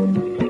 Ukija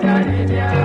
Daddy, yeah.